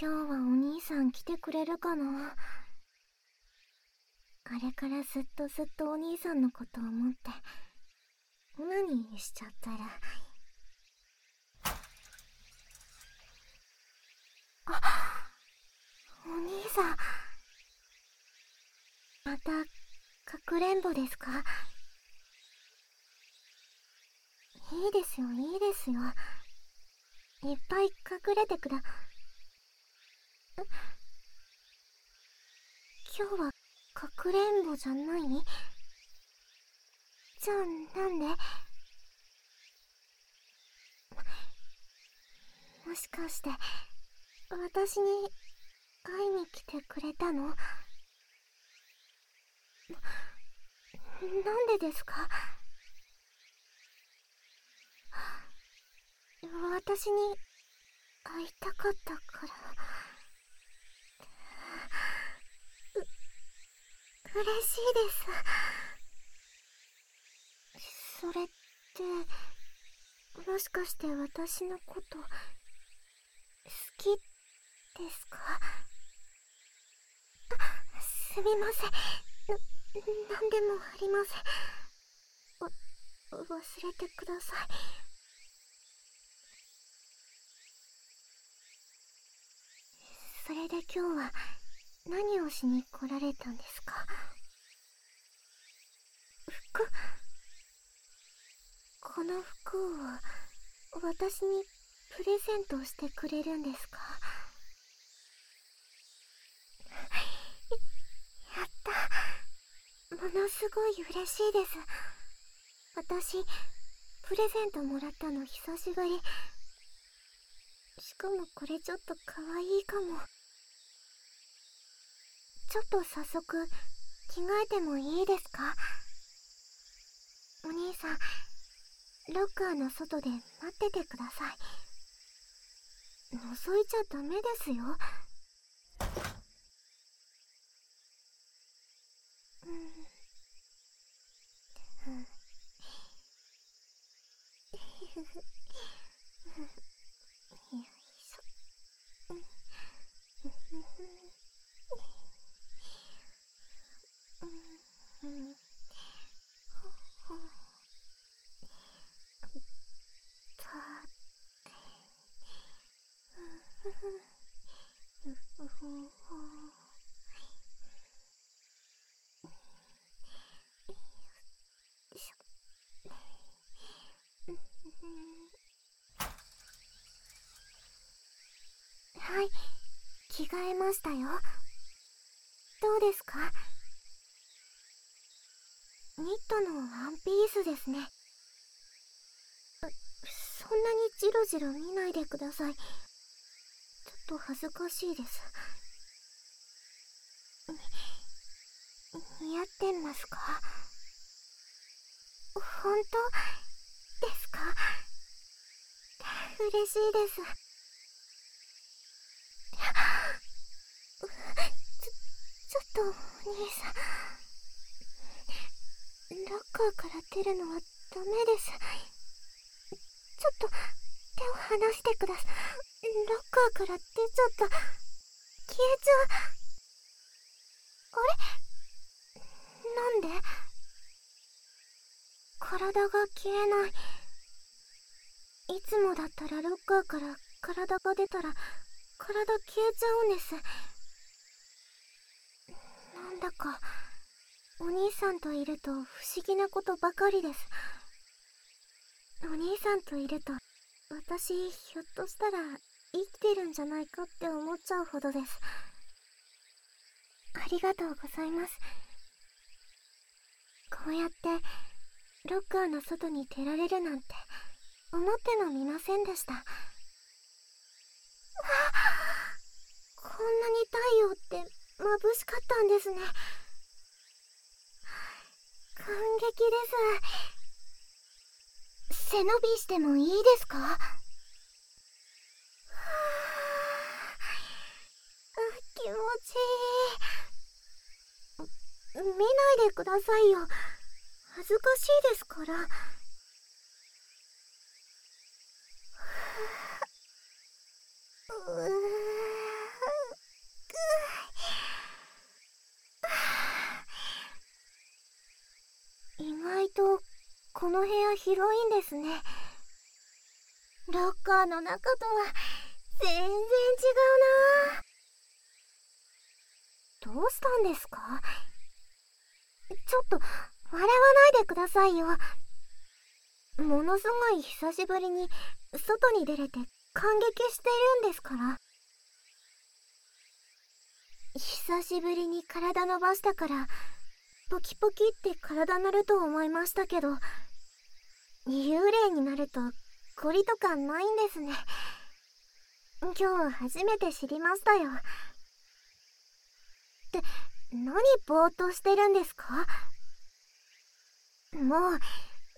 今日はお兄さん来てくれるかな？あれからずっとずっとお兄さんのことを思って何しちゃったら。あお兄さん。またかくれんぼですか？いいですよいいですよ。いっぱい隠れてくだ今日はかくれんぼじゃない？じゃあなんで？もしかして私に会いに来てくれたの？なんでですか？私に会いたかったから。嬉しいです。それってもしかして私のこと好きですか？すみません。な何でもありません。わ忘れてください。それで今日は何をしに来られたんですか？服？この服を私にプレゼントしてくれるんですか？やった！ものすごい嬉しいです。私プレゼントもらったの久しぶり。しかもこれちょっと可愛いかも。ちょっと早速着替えてもいいですか？お兄さんロッカーの外で待っててください。覗いちゃダメですよ着替えましたよ。どうですか？ニットのワンピースですね。そんなにジロジロ見ないでください。ちょっと恥ずかしいです。似合ってますか？本当ですか？嬉しいです。ちょちょっとお兄さんロッカーから出るのはダメで？すちょっと手を離してくださいロッカーから出ちゃった消えちゃうあれなんで体が消えない。いつもだったらロッカーから体が出たら体消えちゃうんです。なんだかお兄さんといると不思議なことばかりです。お兄さんといると私ひょっとしたら生きてるんじゃないかって思っちゃうほどです。ありがとうございます。こうやってロッカーの外に出られるなんて思ってもみませんでした。こんなに太陽って眩しかったんですね。感激です。背伸びしてもいいですか？はあ気持ちいい。見ないでくださいよ。恥ずかしいですから。意外とこの部屋広いんですね。ロッカーの中とは全然違うな。どうしたんですか？ちょっと笑わないでくださいよ。ものすごい久しぶりに外に出れて感激しているんですから。久しぶりに体伸ばしたからポキポキって体鳴ると思いましたけど幽霊になるとコリとかないんですね。今日初めて知りましたよ。って何ぼーっとしてるんですか？もう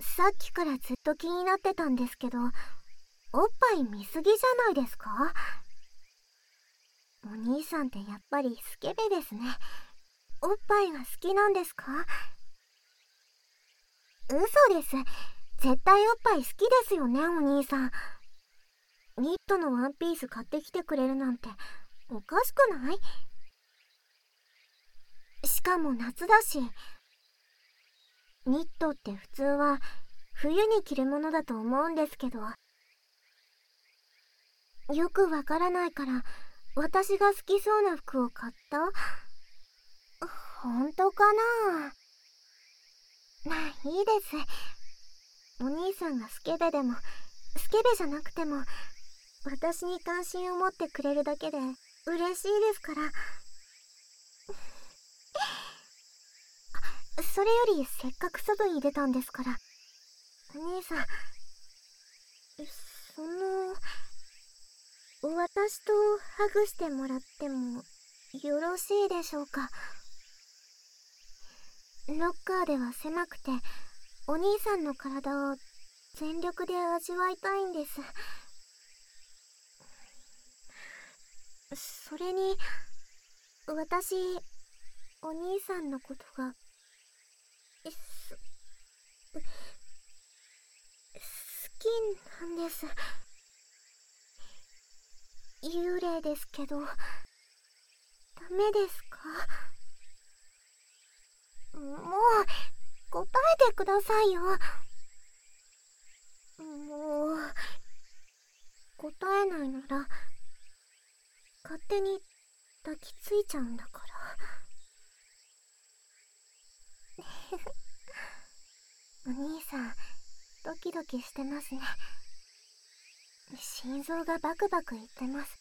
さっきからずっと気になってたんですけどおっぱい見すぎじゃないですか？お兄さんってやっぱりスケベですね。おっぱいが好きなんですか？嘘です。絶対おっぱい好きですよねお兄さん。ニットのワンピース買ってきてくれるなんておかしくない？しかも夏だし。ニットって普通は冬に着るものだと思うんですけど。よくわからないから私が好きそうな服を買った？本当かな？まあいいです。お兄さんがスケベでもスケベじゃなくても私に関心を持ってくれるだけで嬉しいですから。それよりせっかく外に出たんですから。お兄さんその私とハグしてもらってもよろしいでしょうか？ロッカーでは狭くてお兄さんの体を全力で味わいたいんです。それに私お兄さんのことがす好きなんです。幽霊ですけどダメですか？もう答えてくださいよ。もう答えないなら勝手に抱きついちゃうんだから。お兄さんドキドキしてますね。心臓がバクバクいってます。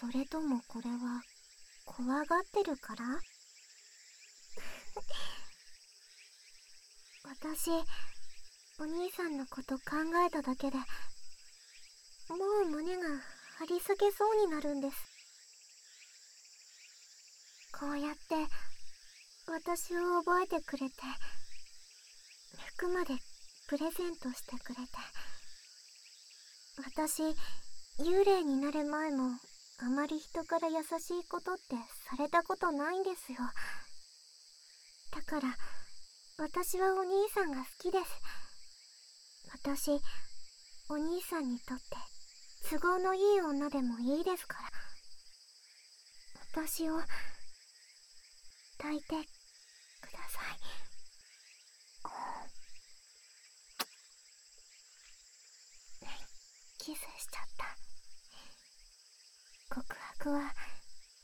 それともこれは怖がってるから？私お兄さんのこと考えただけでもう胸が張り裂けそうになるんです。こうやって私を覚えてくれて服までプレゼントしてくれて私幽霊になる前もあまり人から優しいことってされたことないんですよ。だから私はお兄さんが好きです。私お兄さんにとって都合のいい女でもいいですから。私を抱いてください。キスしちゃった。告白は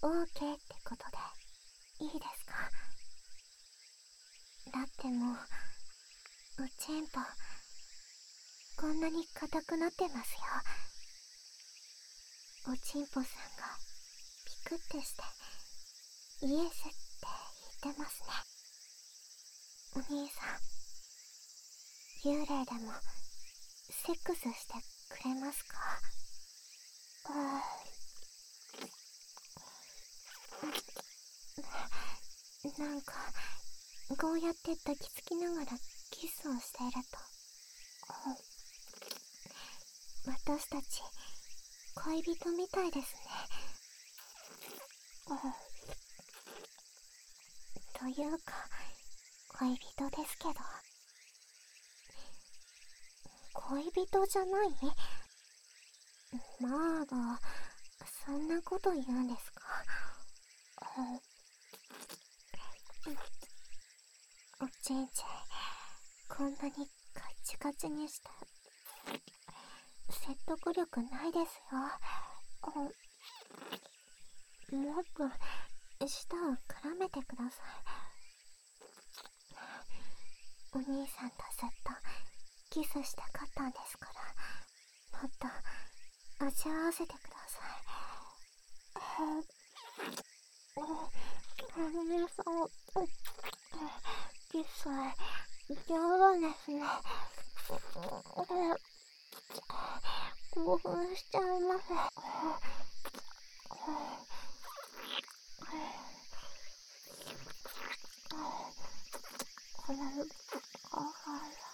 OK ってことでいいですか？だってもうおちんぽこんなに硬くなってますよ。おちんぽさんがピクってしてイエスって言ってますね。お兄さん幽霊でもセックスしてくれますか？なんかこうやって抱きつきながらキスをしていると。私たち恋人みたいですね。というか恋人ですけど。恋人じゃないまあそんなこと言うんですか？おちんちんこんなにカチカチにして説得力ないですよ。もっと舌を絡めてください。お兄さんとずっとキスしたかったんですからもっと味わわせてください。お姉さんキス上手ですね興奮しちゃいますこれ、あは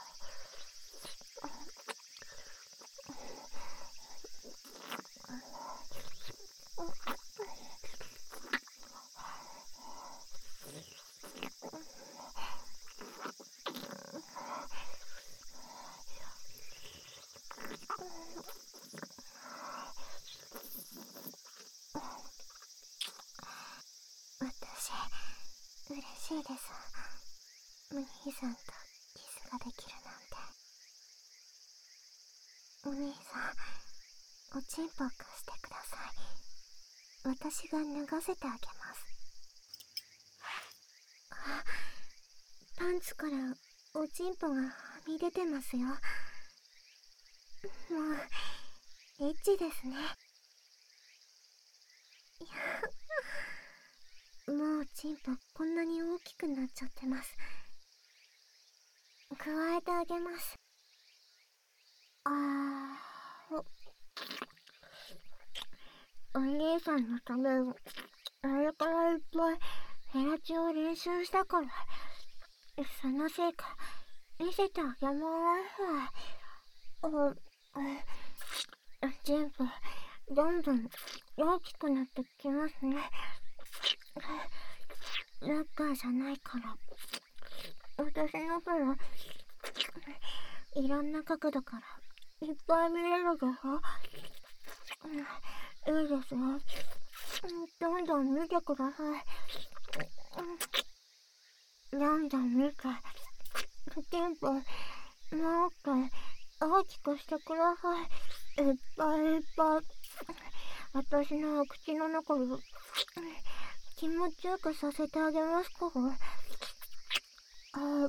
嬉しいです。お兄さんとキスができるなんて。お兄さんおちんぽ貸してください。私が脱がせてあげます。あパンツからおちんぽがはみ出てますよ。もうエッチですねいやもうチンポこんなに大きくなっちゃってます。加えてあげます。あー。お兄さんのためにあれからいっぱいヘラチを練習したからそのせいか見せてあげます。あチンポどんどん大きくなってきますね。ラッカーじゃないから私の分いろんな角度からいっぱい見れるでしょいいですよどんどん見てくださいどんどん見てテンポもっと大きくしてくださいいっぱいいっぱい私の口の中を気持ちよくさせてあげますか？あ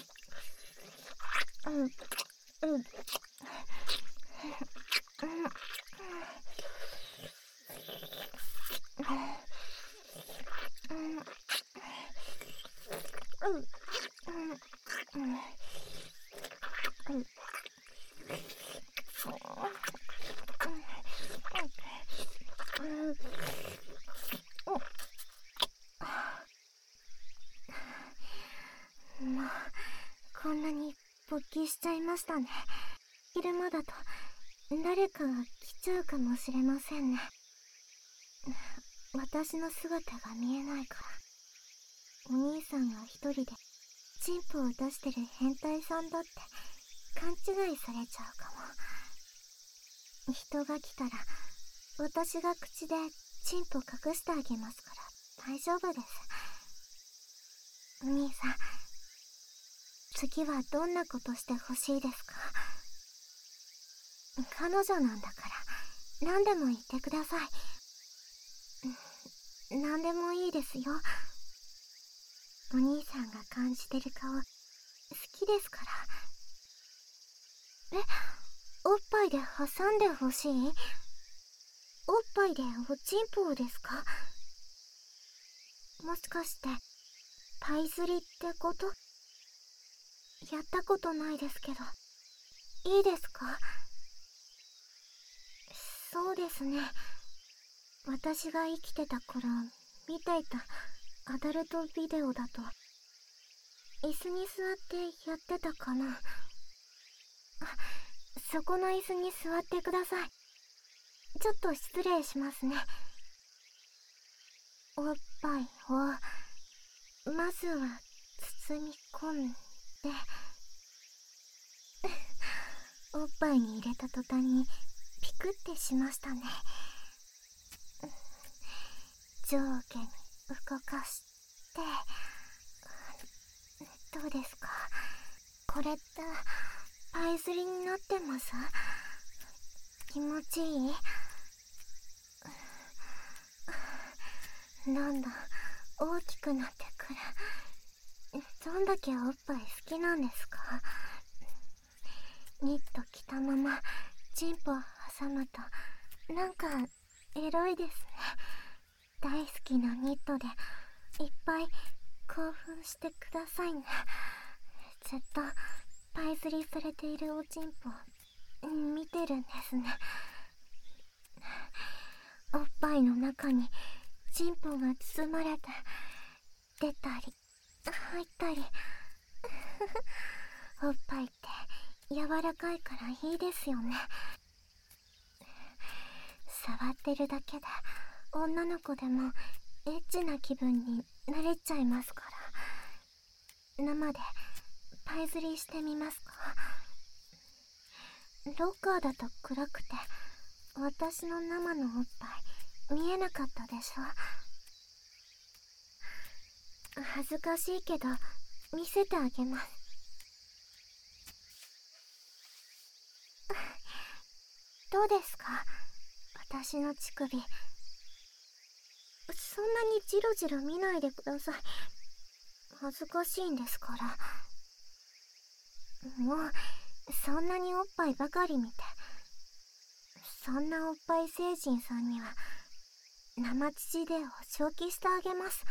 こんなに勃起しちゃいましたね。昼間だと誰かが来ちゃうかもしれませんね。私の姿が見えないから。お兄さんが一人でチンポを出してる変態さんだって勘違いされちゃうかも。人が来たら私が口でチンポ隠してあげますから大丈夫です。お兄さん次はどんなことしてほしいですか？彼女なんだから何でも言ってください。何でもいいですよ。お兄さんが感じてる顔好きですから。えおっぱいで挟んでほしい？おっぱいでおちんぽをですか？もしかしてパイ釣りってこと？やったことないですけど。いいですか？そうですね。私が生きてた頃見ていたアダルトビデオだと椅子に座ってやってたかな。あそこの椅子に座ってください。ちょっと失礼しますね。おっぱいをまずは包み込んで。おっぱいに入れた途端にピクってしましたね。上下に動かして。どうですか？これってパイ釣りになってます？気持ちいい？なんだ大きくなってくる。どんだけおっぱい好きなんですか？ニット着たままチンポ挟むとなんかエロいですね。大好きなニットでいっぱい興奮してくださいね。ずっとパイ釣りされているおちんぽ見てるんですね。おっぱいの中にチンポが包まれて出たり入ったり。おっぱいって柔らかいからいいですよね。触ってるだけで女の子でもエッチな気分になれちゃいますから。生でパイ釣りしてみますか。ロッカーだと暗くて私の生のおっぱい見えなかったでしょ。恥ずかしいけど見せてあげます。どうですか？私の乳首。そんなにジロジロ見ないでください。恥ずかしいんですから。もうそんなにおっぱいばかり見て。そんなおっぱい星人さんには生乳でお仕置きしてあげます。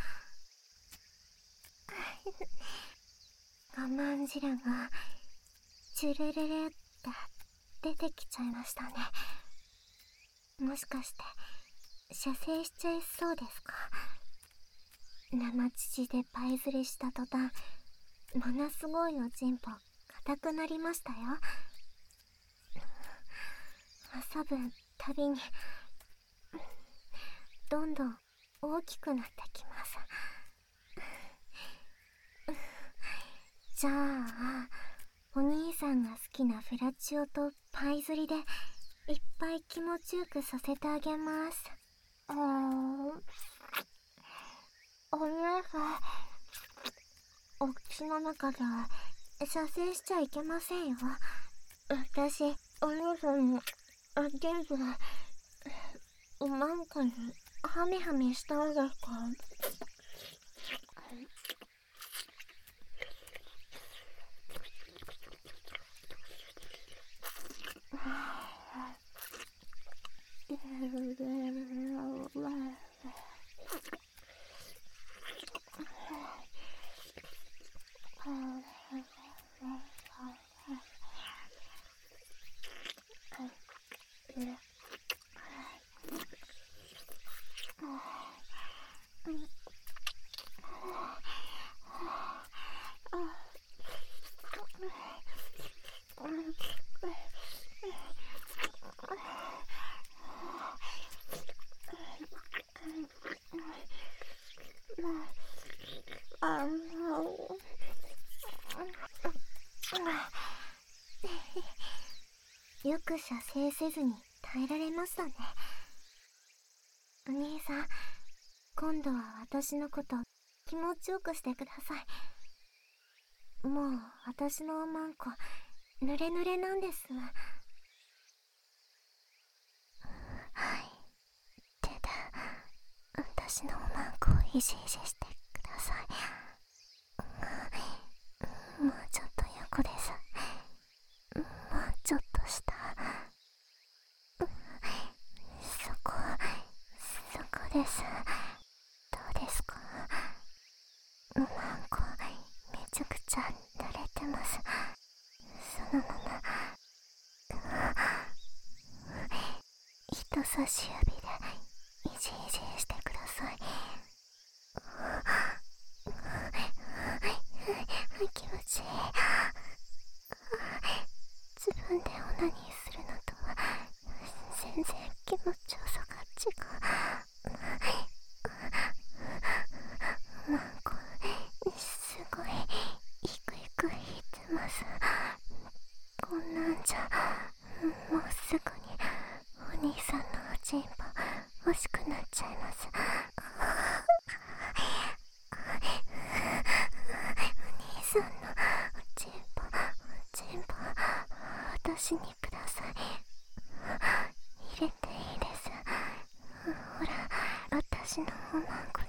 我慢汁がチュルルルって出てきちゃいましたね。もしかして射精しちゃいそうですか？生乳でパイ釣りした途端ものすごいおちんぽ硬くなりましたよ。遊ぶたびにどんどん大きくなってきます。じゃあお兄さんが好きなフラチオとパイ釣りでいっぱい気持ちよくさせてあげます。あーお姉さんお口の中では射精しちゃいけませんよ。私お姉さんのあげるうまんかにハミハミしたんですか Oh. 射精せずに耐えられましたね。お兄さん今度は私のこと気持ちよくしてください。もう私のおまんこ濡れ濡れなんですわ。はい。手で私のおまんこをいじいじしてちゃくちゃ濡れてます。そのまま人差し指でいじいじんのチンポチンポ私にください。入れていいです。ほら私のおまんこ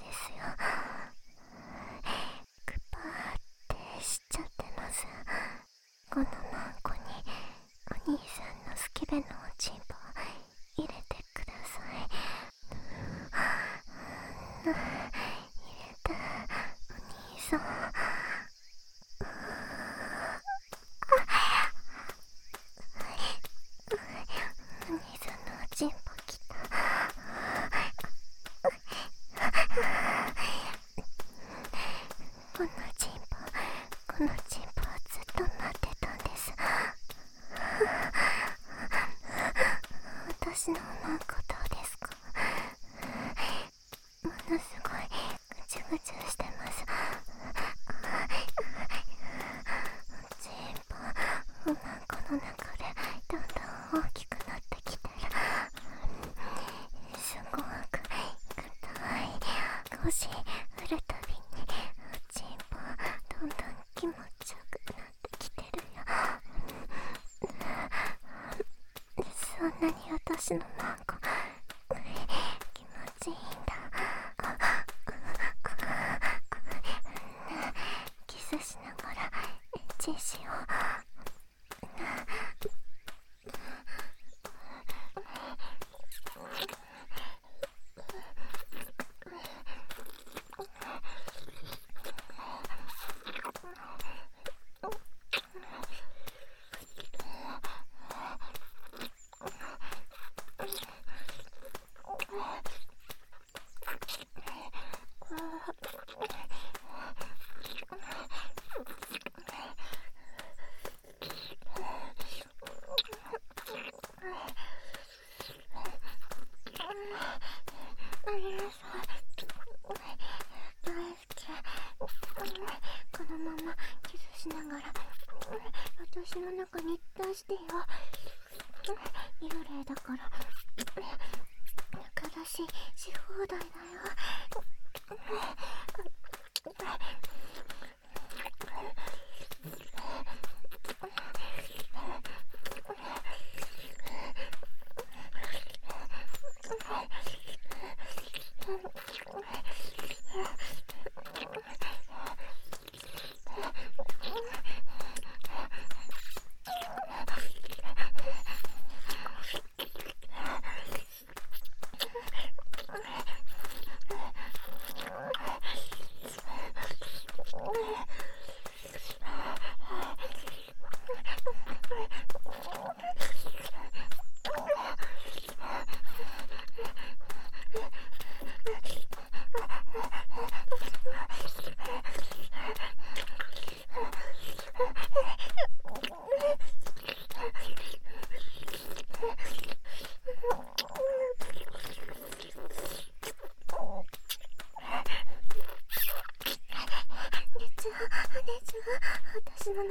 you.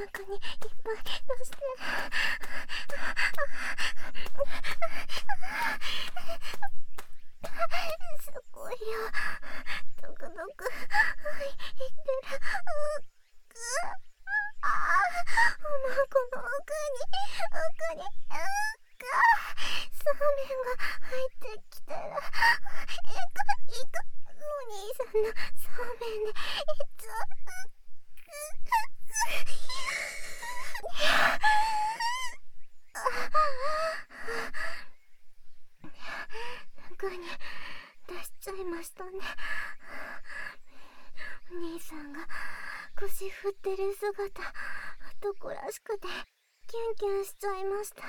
中にいっ中に出しちゃいましたね。兄さんが腰振ってる姿男らしくてキュンキュンしちゃいました。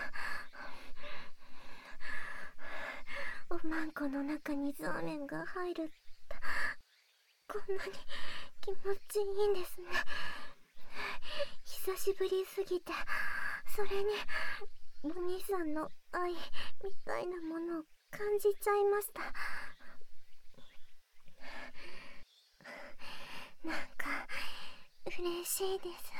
おまんこの中にザーメンが入るってこんなに気持ちいいんですね。久しぶりすぎてそれにお兄さんの愛みたいなものを感じちゃいました。なんか嬉しいです。